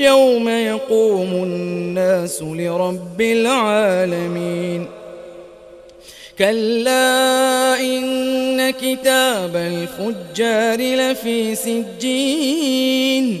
يوم يقوم الناس لرب العالمين. كلا إن كتاب الفجار لفي سجين.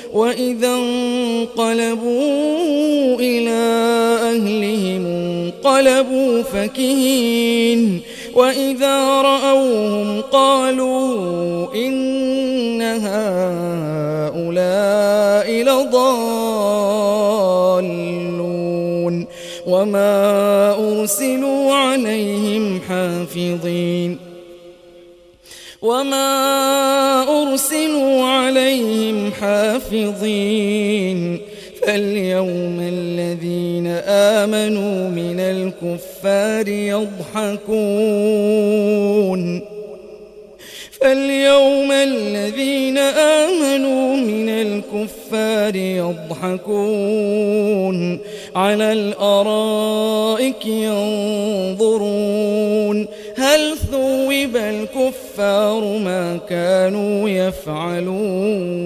وَإِذَا انقلبوا إِلَى أَهْلِهِمْ انقلبوا فَكِهِينَ وَإِذَا رَأَوْهُمْ قَالُوا إِنَّ هَؤُلَاءِ لَضَالُّونَ وَمَا أُرْسِلُوا عَلَيْهِمْ حَافِظِينَ وما أرسلوا عليهم حافظين فاليوم الذين آمنوا من الكفار يضحكون فاليوم الذين آمنوا من الكفار يضحكون على الأرائك ينظرون بل ثوب الكفار ما كانوا يفعلون